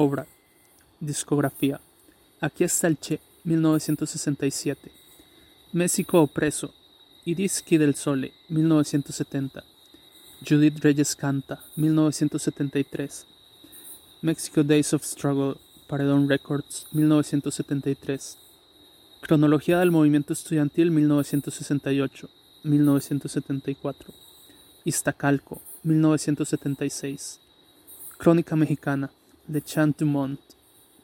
Obra. Discografía. Aquí está el Che, 1967. México opreso. I dischi del Sole, 1970. Judith Reyes canta, 1973. Mexico Days of Struggle, Paredón Records, 1973. Cronología del movimiento estudiantil 1968-1974. Iztacalco, 1976. Crónica mexicana, the Chantumont.